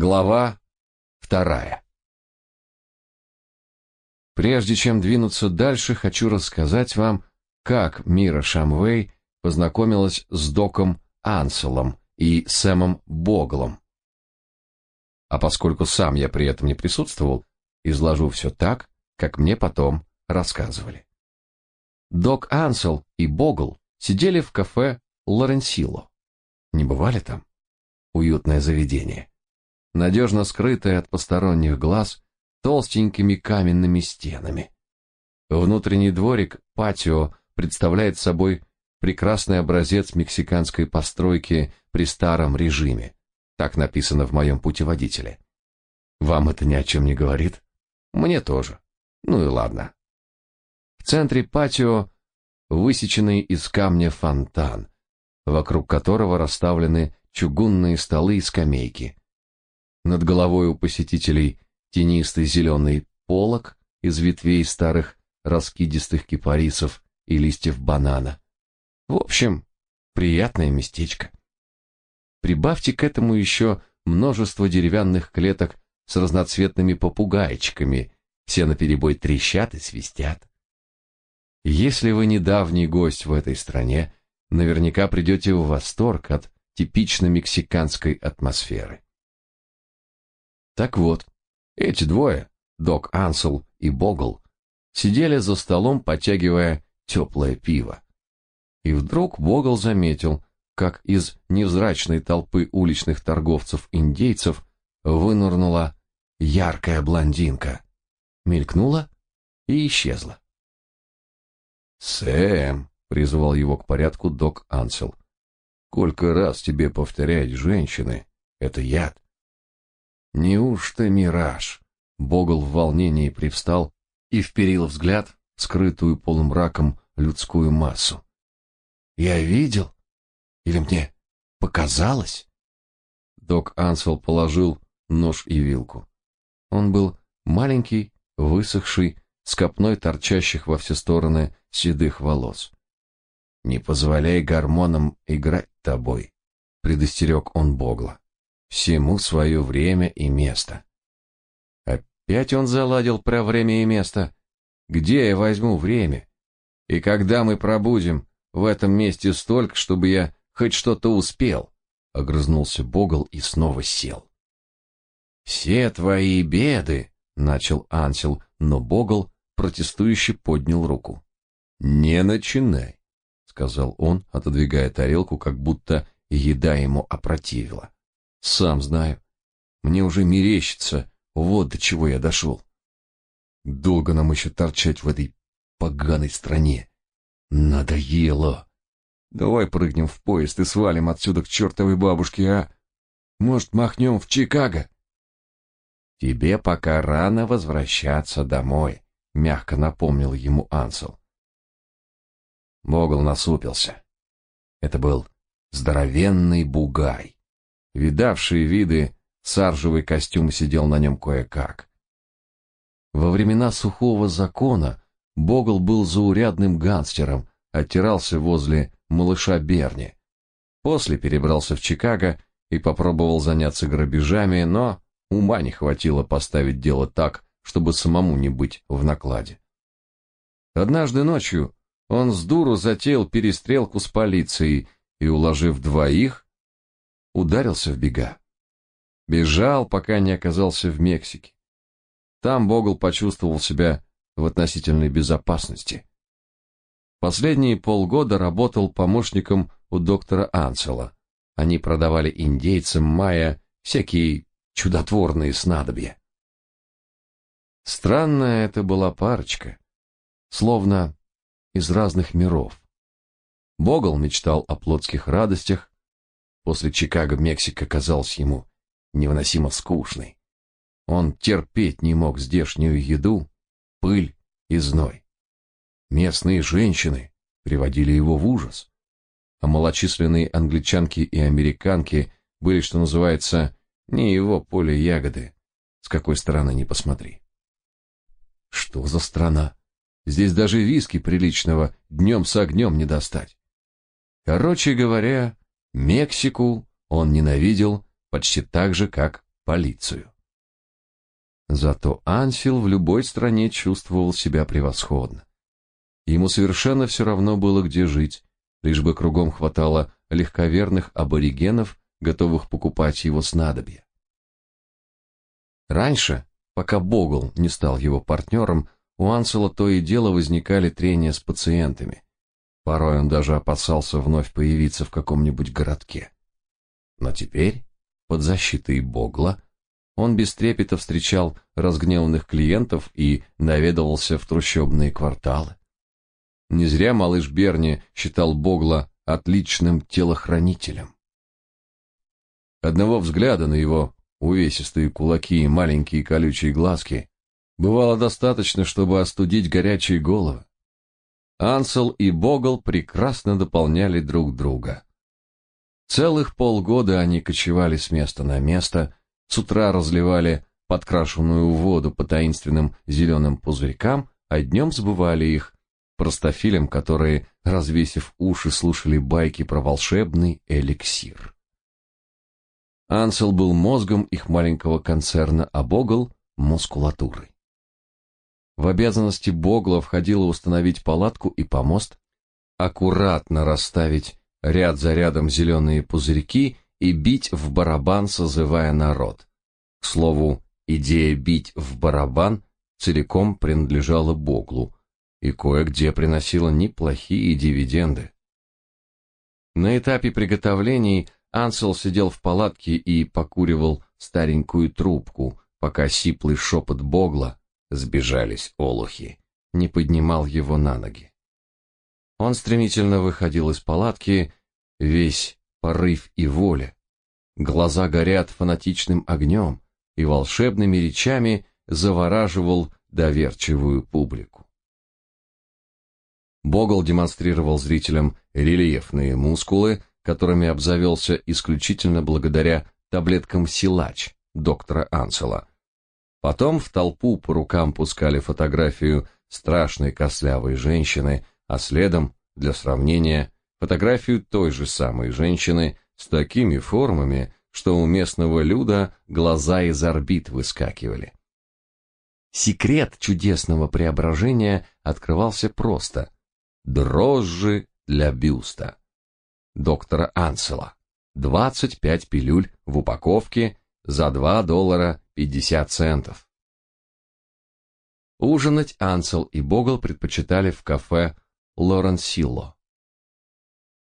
Глава вторая. Прежде чем двинуться дальше, хочу рассказать вам, как Мира Шамвей познакомилась с Доком Анселом и Сэмом Боглом. А поскольку сам я при этом не присутствовал, изложу все так, как мне потом рассказывали. Док Ансел и Богл сидели в кафе Лоренсило. Не бывали там? Уютное заведение надежно скрытая от посторонних глаз толстенькими каменными стенами. Внутренний дворик, патио, представляет собой прекрасный образец мексиканской постройки при старом режиме. Так написано в моем путеводителе. Вам это ни о чем не говорит? Мне тоже. Ну и ладно. В центре патио высеченный из камня фонтан, вокруг которого расставлены чугунные столы и скамейки. Над головой у посетителей тенистый зеленый полог из ветвей старых раскидистых кипарисов и листьев банана. В общем, приятное местечко. Прибавьте к этому еще множество деревянных клеток с разноцветными попугайчиками, все наперебой трещат и свистят. Если вы недавний гость в этой стране, наверняка придете в восторг от типично мексиканской атмосферы. Так вот, эти двое, док Ансел и Богл, сидели за столом, потягивая теплое пиво. И вдруг Богл заметил, как из невзрачной толпы уличных торговцев-индейцев вынырнула яркая блондинка, мелькнула и исчезла. «Сэм!» — призвал его к порядку док Ансел. «Сколько раз тебе повторять, женщины, это яд. Неужто мираж? Богл в волнении привстал и вперил взгляд в скрытую полумраком людскую массу. Я видел? Или мне показалось? Док Ансел положил нож и вилку. Он был маленький, высохший, с копной торчащих во все стороны седых волос. Не позволяй гормонам играть тобой, предостерег он Богла. Всему свое время и место. Опять он заладил про время и место. Где я возьму время? И когда мы пробудем в этом месте столько, чтобы я хоть что-то успел? Огрызнулся Богл и снова сел. Все твои беды, начал Ансел, но Богл протестующе поднял руку. Не начинай, сказал он, отодвигая тарелку, как будто еда ему опротивила. Сам знаю. Мне уже мерещится, вот до чего я дошел. Долго нам еще торчать в этой поганой стране. Надоело. Давай прыгнем в поезд и свалим отсюда к чертовой бабушке, а? Может, махнем в Чикаго? Тебе пока рано возвращаться домой, мягко напомнил ему Ансел. Могл насупился. Это был здоровенный бугай. Видавшие виды, саржевый костюм сидел на нем кое-как. Во времена сухого закона Богл был заурядным гангстером, оттирался возле малыша Берни. После перебрался в Чикаго и попробовал заняться грабежами, но ума не хватило поставить дело так, чтобы самому не быть в накладе. Однажды ночью он с дуру затеял перестрелку с полицией и, уложив двоих, ударился в бега. Бежал, пока не оказался в Мексике. Там Богл почувствовал себя в относительной безопасности. Последние полгода работал помощником у доктора Анцела. Они продавали индейцам майя всякие чудотворные снадобья. Странная это была парочка, словно из разных миров. Богл мечтал о плотских радостях, После Чикаго Мексика казалась ему невыносимо скучной. Он терпеть не мог здешнюю еду, пыль и зной. Местные женщины приводили его в ужас, а малочисленные англичанки и американки были, что называется, не его поле ягоды, с какой стороны ни посмотри. Что за страна? Здесь даже виски приличного днем с огнем не достать. Короче говоря, Мексику он ненавидел почти так же, как полицию. Зато Ансел в любой стране чувствовал себя превосходно. Ему совершенно все равно было, где жить, лишь бы кругом хватало легковерных аборигенов, готовых покупать его снадобья. Раньше, пока Богл не стал его партнером, у Ансела то и дело возникали трения с пациентами. Порой он даже опасался вновь появиться в каком-нибудь городке. Но теперь, под защитой Богла, он без трепета встречал разгневанных клиентов и наведывался в трущобные кварталы. Не зря малыш Берни считал Богла отличным телохранителем. Одного взгляда на его увесистые кулаки и маленькие колючие глазки бывало достаточно, чтобы остудить горячие головы. Ансел и Богл прекрасно дополняли друг друга. Целых полгода они кочевали с места на место, с утра разливали подкрашенную воду по таинственным зеленым пузырькам, а днем сбывали их простофилям, которые, развесив уши, слушали байки про волшебный эликсир. Ансел был мозгом их маленького концерна, а Богл — мускулатурой. В обязанности Богла входило установить палатку и помост, аккуратно расставить ряд за рядом зеленые пузырьки и бить в барабан, созывая народ. К слову, идея бить в барабан целиком принадлежала Боглу и кое-где приносила неплохие дивиденды. На этапе приготовлений Ансел сидел в палатке и покуривал старенькую трубку, пока сиплый шепот Богла сбежались олухи, не поднимал его на ноги. Он стремительно выходил из палатки, весь порыв и воля. Глаза горят фанатичным огнем и волшебными речами завораживал доверчивую публику. Богл демонстрировал зрителям рельефные мускулы, которыми обзавелся исключительно благодаря таблеткам силач доктора Ансела, Потом в толпу по рукам пускали фотографию страшной кослявой женщины, а следом, для сравнения, фотографию той же самой женщины с такими формами, что у местного люда глаза из орбит выскакивали. Секрет чудесного преображения открывался просто. Дрожжи для бюста. Доктора Ансела. 25 пилюль в упаковке за 2 доллара 50 центов. Ужинать Ансел и Богл предпочитали в кафе Лоренсилло.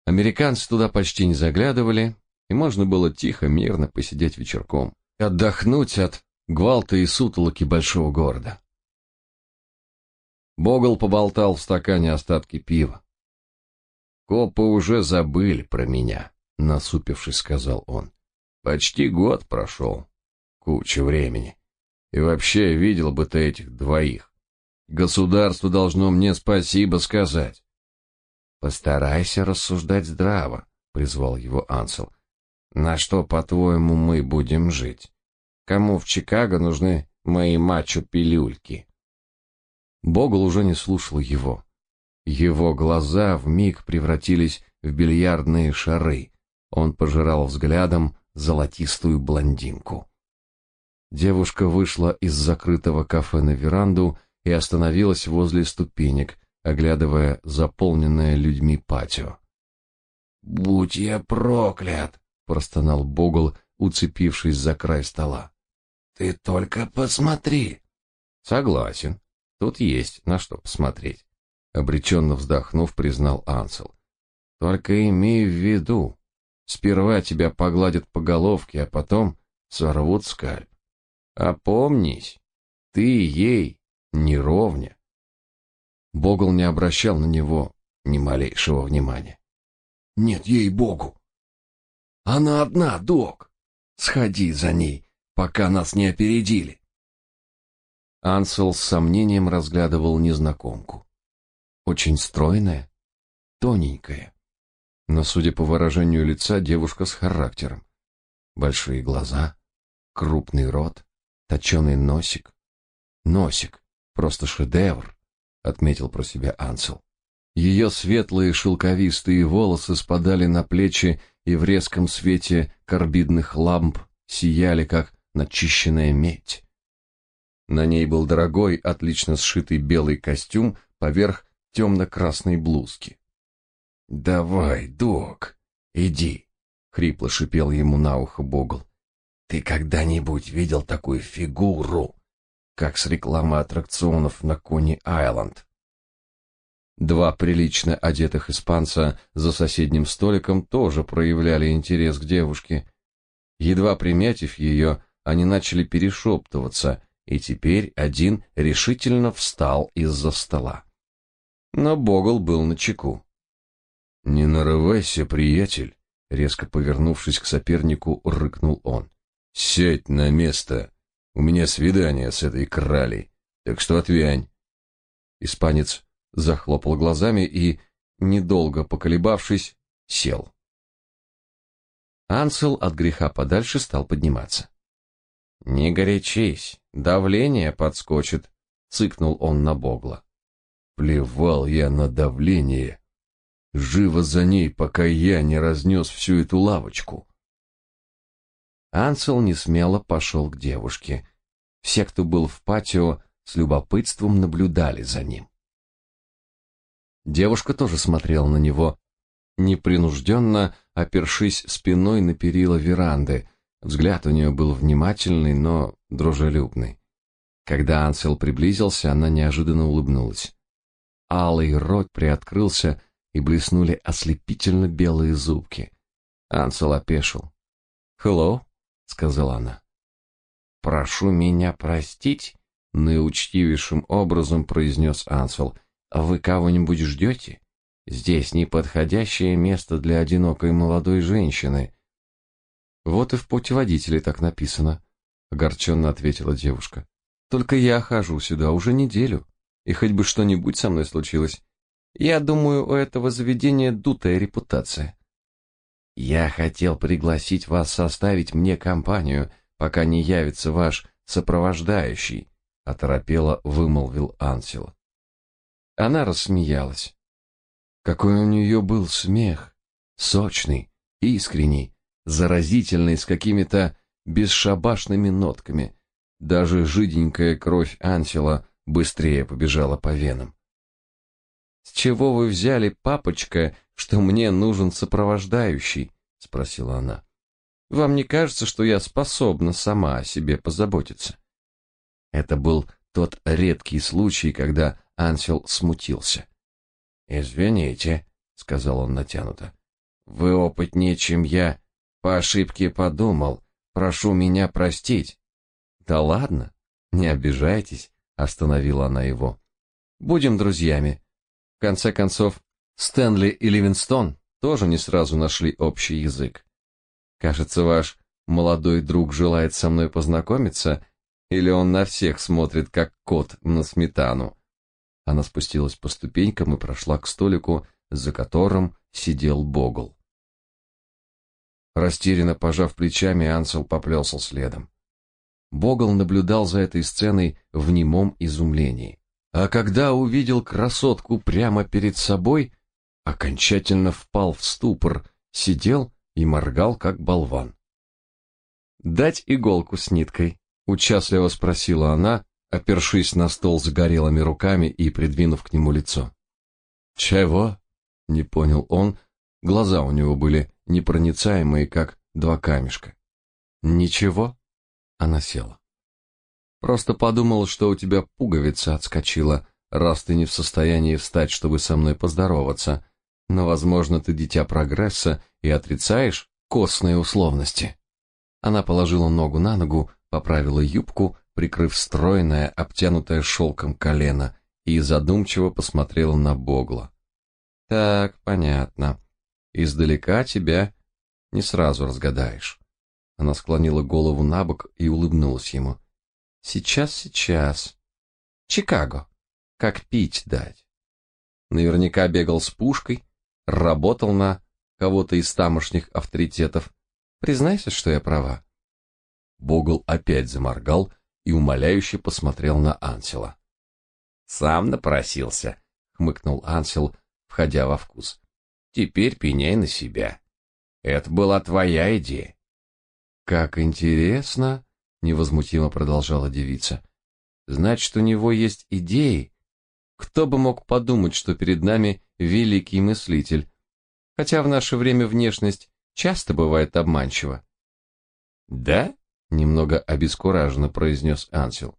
Американцы туда почти не заглядывали, и можно было тихо, мирно посидеть вечерком, отдохнуть от гвалта и сутолоки большого города. Богл поболтал в стакане остатки пива. Копы уже забыли про меня, насупившись, сказал он. Почти год прошел. Куча времени. И вообще, видел бы ты этих двоих. Государство должно мне спасибо сказать. Постарайся рассуждать здраво, призвал его Ансел. На что, по-твоему, мы будем жить? Кому в Чикаго нужны мои мачо-пилюльки? Богл уже не слушал его. Его глаза вмиг превратились в бильярдные шары. Он пожирал взглядом золотистую блондинку. Девушка вышла из закрытого кафе на веранду и остановилась возле ступенек, оглядывая заполненное людьми патио. «Будь я проклят!» — простонал Богл, уцепившись за край стола. «Ты только посмотри!» «Согласен. Тут есть на что посмотреть», — обреченно вздохнув, признал Ансел. «Только имей в виду, сперва тебя погладят по головке, а потом сорвут скальп. Опомнись, ты ей не ровня. Богл не обращал на него ни малейшего внимания. Нет, ей-богу. Она одна, док. Сходи за ней, пока нас не опередили. Ансел с сомнением разглядывал незнакомку. Очень стройная, тоненькая. Но, судя по выражению лица, девушка с характером. Большие глаза, крупный рот, точеный носик. Носик, просто шедевр, отметил про себя Ансел. Ее светлые шелковистые волосы спадали на плечи и в резком свете карбидных ламп сияли, как начищенная медь. На ней был дорогой, отлично сшитый белый костюм поверх темно-красной блузки. «Давай, док, иди», — хрипло шипел ему на ухо Богл. «Ты когда-нибудь видел такую фигуру, как с рекламы аттракционов на Кони-Айленд?» Два прилично одетых испанца за соседним столиком тоже проявляли интерес к девушке. Едва приметив ее, они начали перешептываться, и теперь один решительно встал из-за стола. Но Богл был на чеку. «Не нарывайся, приятель!» Резко повернувшись к сопернику, рыкнул он. «Сядь на место! У меня свидание с этой кралей, так что отвянь!» Испанец захлопал глазами и, недолго поколебавшись, сел. Ансел от греха подальше стал подниматься. «Не горячись, давление подскочит», — цыкнул он на Богла. «Плевал я на давление. Живо за ней, пока я не разнес всю эту лавочку». Ансел несмело пошел к девушке. Все, кто был в патио, с любопытством наблюдали за ним. Девушка тоже смотрела на него, непринужденно опершись спиной на перила веранды. Взгляд у нее был внимательный, но дружелюбный. Когда Ансел приблизился, она неожиданно улыбнулась. Алый рот приоткрылся, и блеснули ослепительно белые зубки. Ансел опешил. «Hello», — сказала она. «Прошу меня простить», — наиучтивейшим образом произнес Ансел. А «Вы кого-нибудь ждете? Здесь неподходящее место для одинокой молодой женщины». «Вот и в путеводителе так написано», — огорченно ответила девушка. «Только я хожу сюда уже неделю, и хоть бы что-нибудь со мной случилось. Я думаю, у этого заведения дутая репутация». «Я хотел пригласить вас составить мне компанию, пока не явится ваш сопровождающий», — оторопело вымолвил Ансел. Она рассмеялась. Какой у нее был смех, сочный, искренний, заразительный, с какими-то бесшабашными нотками. Даже жиденькая кровь Ансела быстрее побежала по венам. «С чего вы взяли, папочка, что мне нужен сопровождающий?» — спросила она. «Вам не кажется, что я способна сама о себе позаботиться?» Это был тот редкий случай, когда Ансел смутился. «Извините», — сказал он натянуто. «Вы опытнее, чем я. По ошибке подумал. Прошу меня простить». «Да ладно, не обижайтесь», — остановила она его. «Будем друзьями. Конце концов, Стэнли и Ливинстон тоже не сразу нашли общий язык. Кажется, ваш молодой друг желает со мной познакомиться, или он на всех смотрит, как кот на сметану?» Она спустилась по ступенькам и прошла к столику, за которым сидел Богл. Растерянно пожав плечами, Ансел поплелся следом. Богл наблюдал за этой сценой в немом изумлении. А когда увидел красотку прямо перед собой, окончательно впал в ступор, сидел и моргал, как болван. «Дать иголку с ниткой?» — участливо спросила она, опершись на стол загорелыми руками и придвинув к нему лицо. «Чего?» — не понял он, глаза у него были непроницаемые, как два камешка. «Ничего?» — она села. «Просто подумал, что у тебя пуговица отскочила, раз ты не в состоянии встать, чтобы со мной поздороваться, но, возможно, ты дитя прогресса и отрицаешь костные условности». Она положила ногу на ногу, поправила юбку, прикрыв стройное, обтянутое шелком колено, и задумчиво посмотрела на Богла. Так, понятно. Издалека тебя не сразу разгадаешь. Она склонила голову на бок и улыбнулась ему. Сейчас, сейчас. Чикаго. Как пить дать. Наверняка бегал с пушкой, работал на кого-то из тамошних авторитетов. Признайся, что я права. Богл опять заморгал, и умоляюще посмотрел на Ансела. «Сам напросился», — хмыкнул Ансел, входя во вкус. «Теперь пеняй на себя. Это была твоя идея». «Как интересно!» Невозмутимо продолжала девица. Значит, у него есть идеи. Кто бы мог подумать, что перед нами великий мыслитель. Хотя в наше время внешность часто бывает обманчива. Да? немного обескураженно произнес Ансел.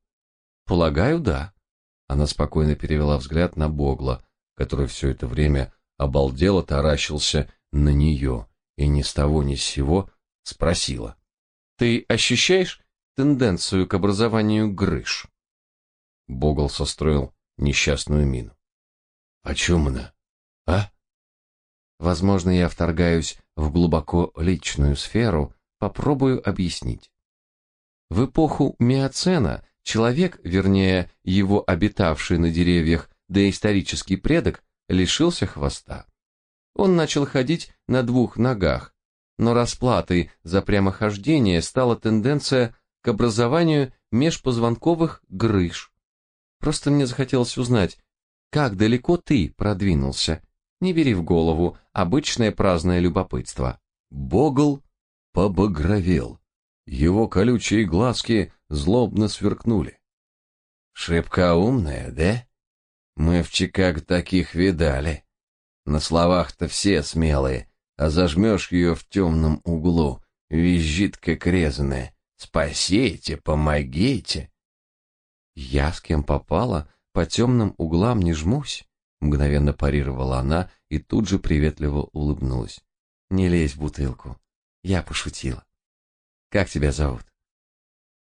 Полагаю, да. Она спокойно перевела взгляд на Богла, который все это время обалдело таращился на нее и ни с того ни с сего спросила. «Ты ощущаешь тенденцию к образованию грыж?» Богл состроил несчастную мину. «О чем она? А?» «Возможно, я вторгаюсь в глубоко личную сферу, попробую объяснить. В эпоху Миоцена человек, вернее, его обитавший на деревьях доисторический предок, лишился хвоста. Он начал ходить на двух ногах, но расплатой за прямохождение стала тенденция к образованию межпозвонковых грыж. Просто мне захотелось узнать, как далеко ты продвинулся. Не бери в голову обычное праздное любопытство. Богл побагровел. Его колючие глазки злобно сверкнули. Шибко умная, да? Мы в Чикаго таких видали. На словах-то все смелые, а зажмешь ее в темном углу, визжит как резаная. Спасите, помогите. Я с кем попала, по темным углам не жмусь, мгновенно парировала она и тут же приветливо улыбнулась. Не лезь в бутылку. Я пошутила. Как тебя зовут?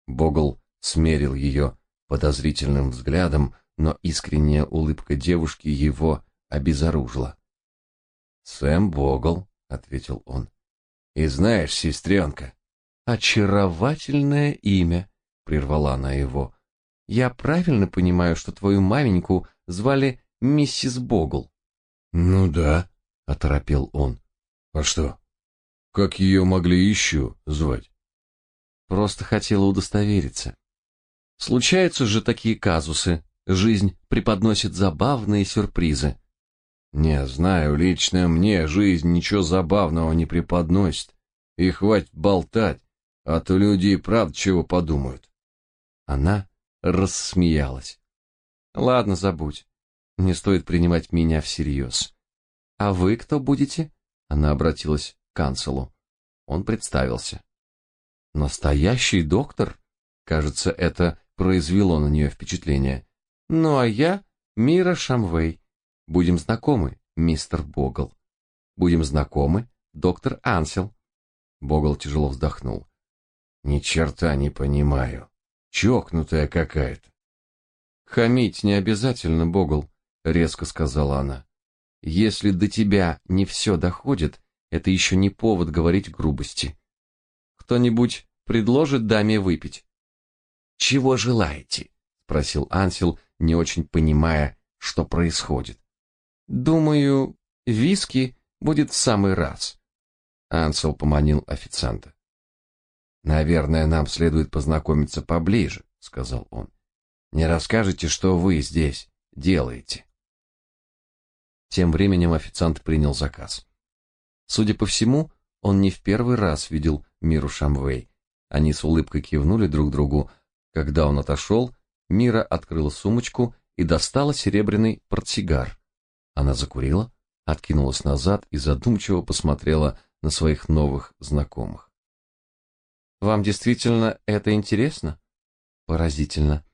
Богл смерил ее подозрительным взглядом, но искренняя улыбка девушки его обезоружила. «Сэм Богл», — ответил он. «И знаешь, сестренка...» «Очаровательное имя», — прервала она его. «Я правильно понимаю, что твою маменьку звали миссис Богл?» «Ну да», — оторопел он. «А что? Как ее могли еще звать?» Просто хотела удостовериться. Случаются же такие казусы. Жизнь преподносит забавные сюрпризы. Не знаю, лично мне жизнь ничего забавного не преподносит. И хватит болтать, а то люди и правда чего подумают. Она рассмеялась. Ладно, забудь. Не стоит принимать меня всерьез. А вы кто будете? Она обратилась к канцелу. Он представился. Настоящий доктор? Кажется, это произвело на нее впечатление. Ну а я Мира Шамвей. Будем знакомы, мистер Богл. Будем знакомы, доктор Ансел. Богл тяжело вздохнул. Ни черта не понимаю. Чокнутая какая-то. Хамить не обязательно, Богл, резко сказала она. Если до тебя не все доходит, это еще не повод говорить грубости. Кто-нибудь предложит даме выпить? Чего желаете? спросил Ансел, не очень понимая, что происходит. Думаю, виски будет в самый раз. Ансел поманил официанта. Наверное, нам следует познакомиться поближе, сказал он. Не расскажете, что вы здесь делаете? Тем временем официант принял заказ. Судя по всему, он не в первый раз видел Миру Шамвей. Они с улыбкой кивнули друг другу. Когда он отошел, Мира открыла сумочку и достала серебряный портсигар. Она закурила, откинулась назад и задумчиво посмотрела на своих новых знакомых. Вам действительно это интересно? Поразительно.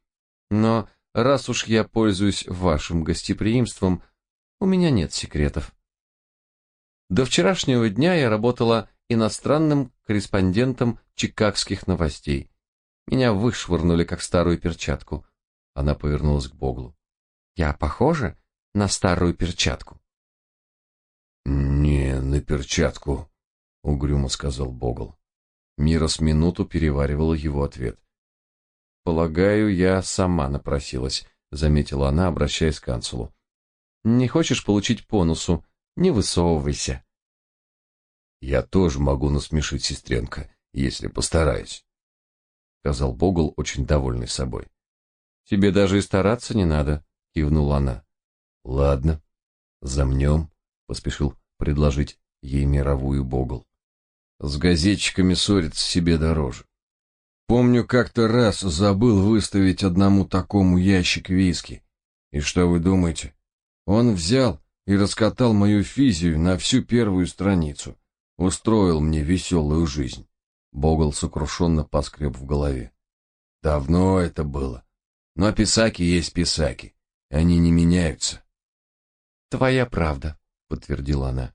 Но раз уж я пользуюсь вашим гостеприимством, у меня нет секретов. До вчерашнего дня я работала иностранным корреспондентом чикагских новостей. Меня вышвырнули как старую перчатку. Она повернулась к Боглу. Я похожа на старую перчатку? Не на перчатку, угрюмо сказал Богл. Мира с минуту переваривала его ответ. Полагаю, я сама напросилась, заметила она, обращаясь к канцелу. Не хочешь получить по носу? Не высовывайся. Я тоже могу насмешить сестренка, если постараюсь, сказал Богл, очень довольный собой. Тебе даже и стараться не надо, кивнула она. Ладно, замнем, поспешил предложить ей мировую Богл. С газетчиками ссориться себе дороже. Помню, как-то раз забыл выставить одному такому ящик виски. И что вы думаете? Он взял и раскатал мою физию на всю первую страницу. Устроил мне веселую жизнь. Богл сокрушенно поскреб в голове. Давно это было. Но писаки есть писаки. Они не меняются. Твоя правда, подтвердила она.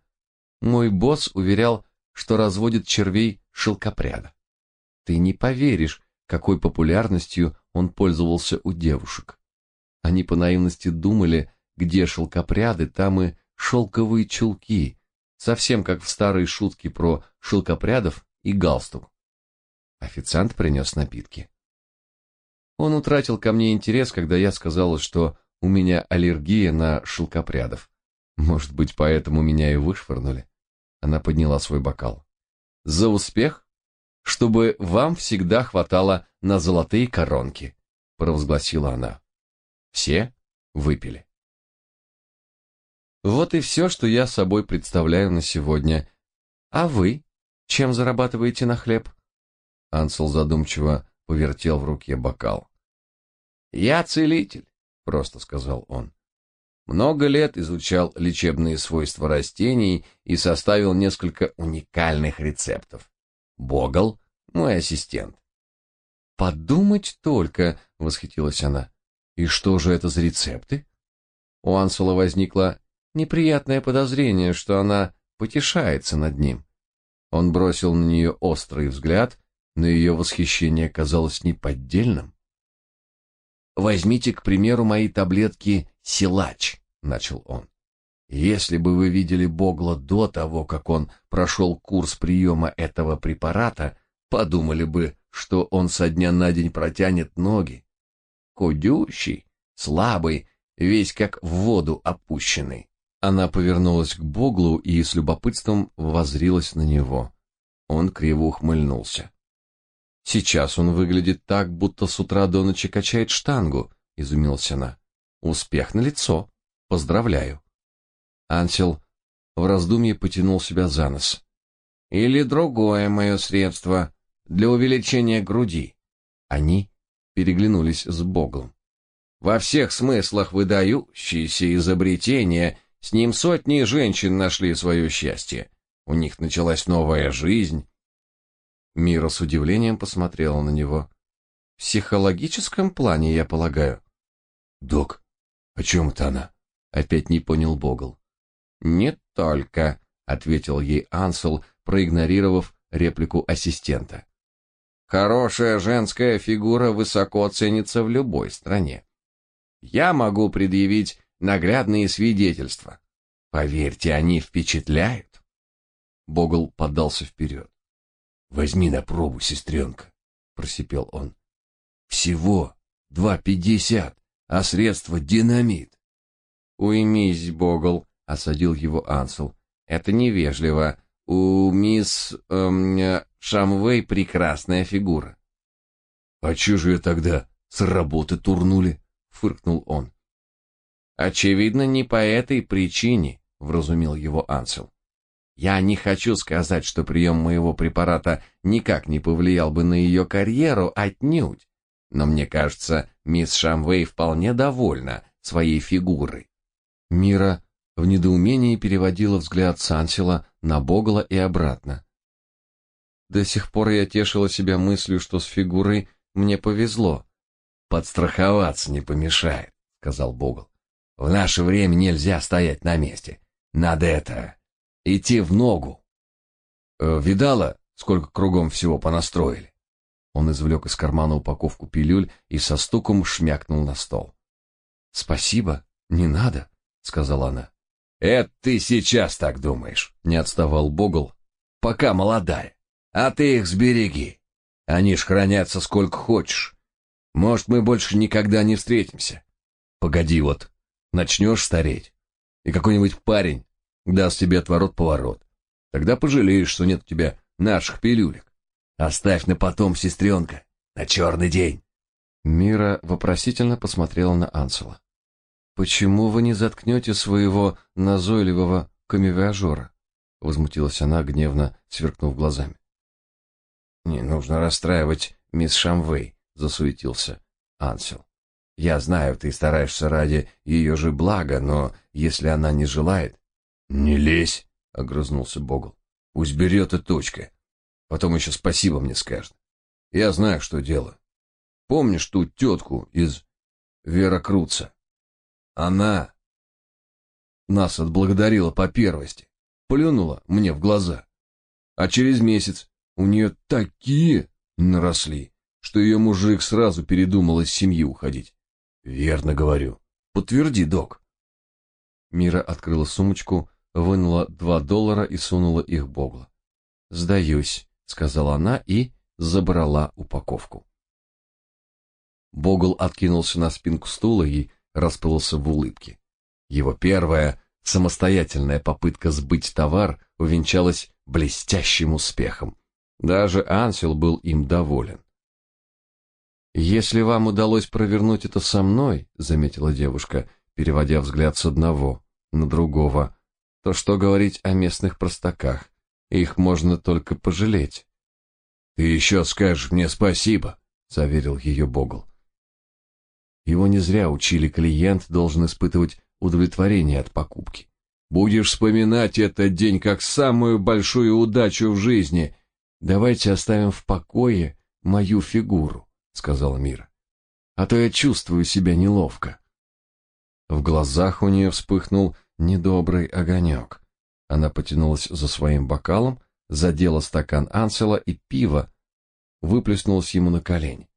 Мой босс уверял, что разводит червей шелкопряда. Ты не поверишь, какой популярностью он пользовался у девушек. Они по наивности думали, где шелкопряды, там и шелковые чулки, совсем как в старой шутке про шелкопрядов и галстук. Официант принес напитки. Он утратил ко мне интерес, когда я сказала, что у меня аллергия на шелкопрядов. Может быть, поэтому меня и вышвырнули. Она подняла свой бокал. За успех, чтобы вам всегда хватало на золотые коронки, провозгласила она. Все выпили. Вот и все, что я собой представляю на сегодня. А вы чем зарабатываете на хлеб? Ансел задумчиво повертел в руке бокал. Я целитель, просто сказал он. Много лет изучал лечебные свойства растений и составил несколько уникальных рецептов. Богл — мой ассистент. «Подумать только!» — восхитилась она. «И что же это за рецепты?» У Ансела возникло неприятное подозрение, что она потешается над ним. Он бросил на нее острый взгляд, но ее восхищение казалось неподдельным. «Возьмите, к примеру, мои таблетки «Силач», — начал он. «Если бы вы видели Богла до того, как он прошел курс приема этого препарата, подумали бы, что он со дня на день протянет ноги. Худющий, слабый, весь как в воду опущенный. Она повернулась к Боглу и с любопытством воззрилась на него. Он криво ухмыльнулся. Сейчас он выглядит так, будто с утра до ночи качает штангу, изумилась она. Успех на лицо. Поздравляю. Ансел в раздумье потянул себя за нос. Или другое мое средство для увеличения груди. Они переглянулись с Боглом. Во всех смыслах выдающееся изобретение с ним сотни женщин нашли свое счастье. У них началась новая жизнь. Мира с удивлением посмотрела на него. В психологическом плане, я полагаю. Док, о чем это она? Опять не понял Богл. Не только, ответил ей Ансел, проигнорировав реплику ассистента. Хорошая женская фигура высоко ценится в любой стране. Я могу предъявить наглядные свидетельства. Поверьте, они впечатляют. Богл подался вперед. Возьми на пробу, сестренка, просипел он. Всего два пятьдесят, а средство динамит. Уймись, Богл, осадил его Ансел. Это невежливо. У мисс эм, Шамвей прекрасная фигура. А чё же я тогда с работы турнули? фыркнул он. Очевидно, не по этой причине, вразумил его Ансел. Я не хочу сказать, что прием моего препарата никак не повлиял бы на ее карьеру, отнюдь. Но мне кажется, мисс Шамвей вполне довольна своей фигурой. Мира в недоумении переводила взгляд Сансела на Богла и обратно. До сих пор я тешила себя мыслью, что с фигурой мне повезло. Подстраховаться не помешает, сказал Богл. В наше время нельзя стоять на месте. Надо это идти в ногу. Э, видала, сколько кругом всего понастроили? Он извлек из кармана упаковку пилюль и со стуком шмякнул на стол. Спасибо, не надо, сказала она. Это ты сейчас так думаешь, не отставал Богл. Пока молодая. А ты их сбереги. Они ж хранятся сколько хочешь. Может, мы больше никогда не встретимся. Погоди вот, начнешь стареть, и какой-нибудь парень даст тебе отворот-поворот. Тогда пожалеешь, что нет у тебя наших пилюлек. Оставь на потом, сестренка, на черный день. Мира вопросительно посмотрела на Ансела. Почему вы не заткнете своего назойливого камевиажора? Возмутилась она, гневно сверкнув глазами. Не нужно расстраивать мисс Шамвей, засуетился Ансел. Я знаю, ты стараешься ради ее же блага, но если она не желает... Не лезь, огрызнулся Богл. Пусть берет и точка. Потом еще спасибо мне скажет. Я знаю, что делаю. Помнишь ту тетку из Веракруца? Она нас отблагодарила по первости, плюнула мне в глаза. А через месяц у нее такие наросли, что ее мужик сразу передумал из семьи уходить. Верно говорю. Подтверди, док. Мира открыла сумочку, вынула два доллара и сунула их Боглу. «Сдаюсь», — сказала она и забрала упаковку. Богл откинулся на спинку стула и расплылся в улыбке. Его первая самостоятельная попытка сбыть товар увенчалась блестящим успехом. Даже Ансел был им доволен. «Если вам удалось провернуть это со мной», — заметила девушка, переводя взгляд с одного на другого, то что говорить о местных простаках? Их можно только пожалеть. «Ты еще скажешь мне спасибо», — заверил ее Богл. Его не зря учили, клиент должен испытывать удовлетворение от покупки. Будешь вспоминать этот день как самую большую удачу в жизни. Давайте оставим в покое мою фигуру, сказала Мира. А то я чувствую себя неловко. В глазах у нее вспыхнул недобрый огонек. Она потянулась за своим бокалом, задела стакан Ансела, и пиво выплеснулось ему на колени.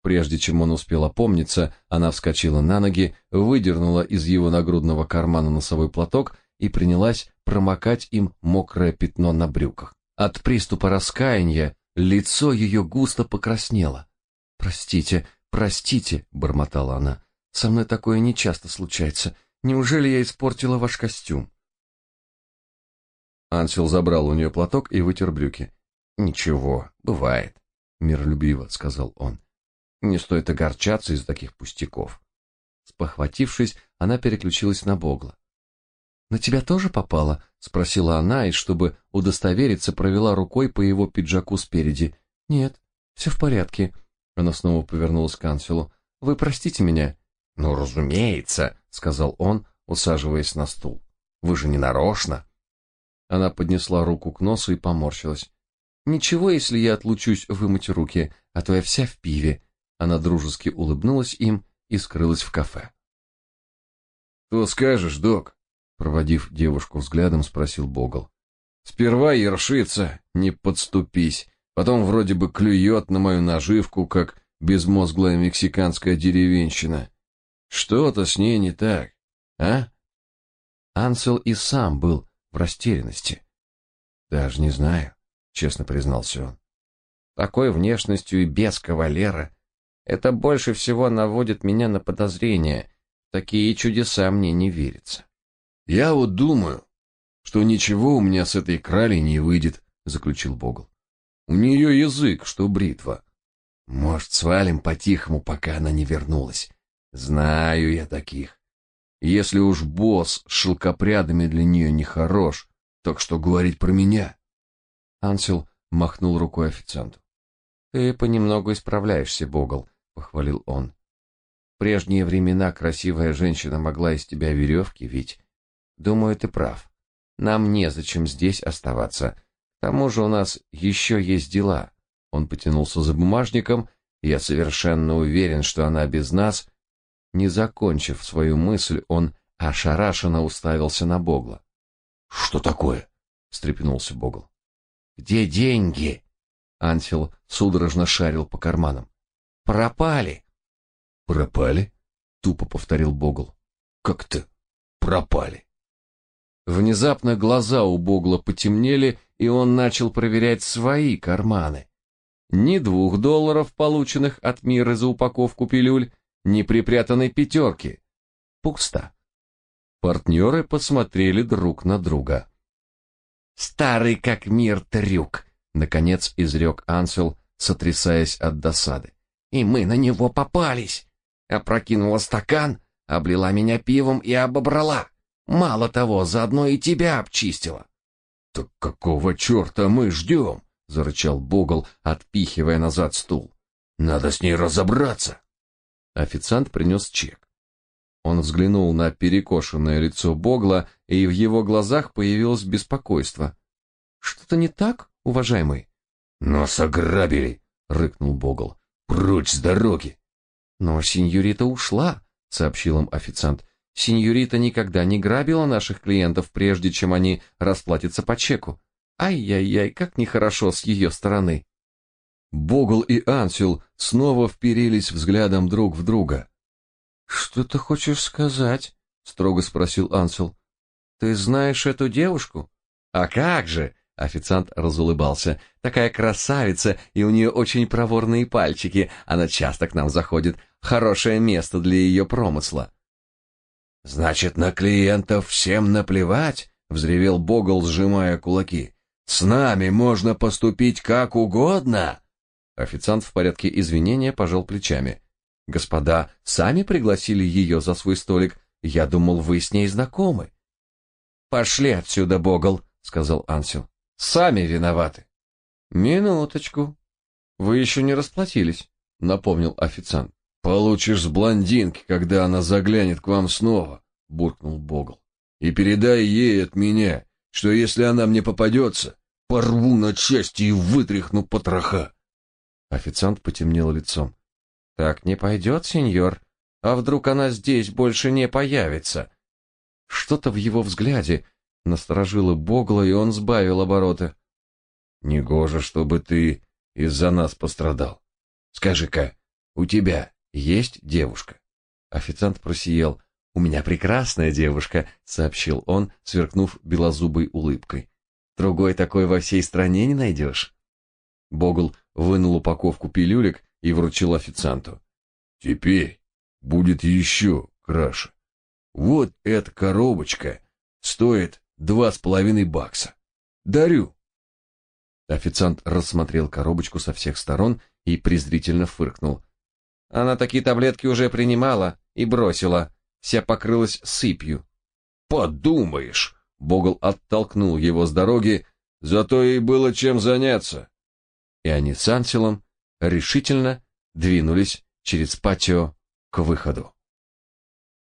Прежде чем он успел опомниться, она вскочила на ноги, выдернула из его нагрудного кармана носовой платок и принялась промокать им мокрое пятно на брюках. От приступа раскаяния лицо ее густо покраснело. «Простите, простите», — бормотала она, — «со мной такое нечасто случается. Неужели я испортила ваш костюм?» Ансел забрал у нее платок и вытер брюки. «Ничего, бывает», — миролюбиво сказал он. Не стоит огорчаться из-за таких пустяков. Спохватившись, она переключилась на Богла. «На тебя тоже попало?» — спросила она, и, чтобы удостовериться, провела рукой по его пиджаку спереди. «Нет, все в порядке». Она снова повернулась к канцелу. «Вы простите меня?» «Ну, разумеется», — сказал он, усаживаясь на стул. «Вы же не нарочно». Она поднесла руку к носу и поморщилась. «Ничего, если я отлучусь вымыть руки, а то я вся в пиве. Она дружески улыбнулась им и скрылась в кафе. «Что скажешь, док?» Проводив девушку взглядом, спросил Богл. «Сперва ершится, не подступись, потом вроде бы клюет на мою наживку, как безмозглая мексиканская деревенщина. Что-то с ней не так, а?» Ансел и сам был растерянности. «Даже не знаю», — честно признался он. «Такой внешностью и без кавалера это больше всего наводит меня на подозрение. Такие чудеса мне не верится. Я вот думаю, что ничего у меня с этой кралей не выйдет, заключил Богл. У нее язык, что бритва. Может, свалим по-тихому, пока она не вернулась. Знаю я таких. Если уж босс с шелкопрядами для нее не хорош, так что говорить про меня? Ансел махнул рукой официанту. Ты понемногу исправляешься, Богл похвалил он. В прежние времена красивая женщина могла из тебя веревки вить. Думаю, ты прав. Нам незачем здесь оставаться. К тому же у нас еще есть дела. Он потянулся за бумажником, я совершенно уверен, что она без нас. Не закончив свою мысль, он ошарашенно уставился на Богла. Что такое? встрепенулся Богл. Где деньги? Ансел судорожно шарил по карманам. Пропали. Пропали? Тупо повторил Богл. Как-то пропали. Внезапно глаза у Богла потемнели, и он начал проверять свои карманы. Ни двух долларов, полученных от мира за упаковку пилюль, ни припрятанной пятерки. Пусто. Партнеры посмотрели друг на друга. «Старый как мир трюк», — наконец изрек Ансел, сотрясаясь от досады и мы на него попались. Опрокинула стакан, облила меня пивом и обобрала. Мало того, заодно и тебя обчистила. — Так какого черта мы ждем? — зарычал Богл, отпихивая назад стул. Надо с ней разобраться. Официант принес чек. Он взглянул на перекошенное лицо Богла, и в его глазах появилось беспокойство. Что-то не так, уважаемый? Нас ограбили, рыкнул Богл. Прочь с дороги. Но сеньорита ушла, сообщил им официант. Сеньорита никогда не грабила наших клиентов, прежде чем они расплатятся по чеку. Ай-яй-яй, как нехорошо с ее стороны. Богл и Ансел снова вперились взглядом друг в друга. Что ты хочешь сказать? строго спросил Ансел. Ты знаешь эту девушку? А как же? Официант разулыбался. Такая красавица, и у нее очень проворные пальчики. Она часто к нам заходит. Хорошее место для ее промысла. Значит, на клиентов всем наплевать, взревел Богл, сжимая кулаки. С нами можно поступить как угодно. Официант в порядке извинения пожал плечами. Господа сами пригласили ее за свой столик. Я думал, вы с ней знакомы. Пошли отсюда, Богл, сказал Ансел. Сами виноваты. Минуточку. Вы еще не расплатились, напомнил официант. Получишь с блондинки, когда она заглянет к вам снова, буркнул Богл. И передай ей от меня, что если она мне попадется, порву на части и вытряхну потроха. Официант потемнел лицом. Так не пойдет, сеньор. А вдруг она здесь больше не появится? Что-то в его взгляде насторожило Богла, и он сбавил обороты. Негоже, чтобы ты из-за нас пострадал. Скажи-ка, у тебя есть девушка? Официант просиял. У меня прекрасная девушка, сообщил он, сверкнув белозубой улыбкой. Другой такой во всей стране не найдешь». Богл вынул упаковку пилюлек и вручил официанту. Теперь будет еще краше. Вот эта коробочка стоит два с половиной бакса. Дарю. Официант рассмотрел коробочку со всех сторон и презрительно фыркнул. Она такие таблетки уже принимала и бросила, вся покрылась сыпью. Подумаешь, Богл оттолкнул его с дороги, зато и было чем заняться. И они с Анселом решительно двинулись через патио к выходу.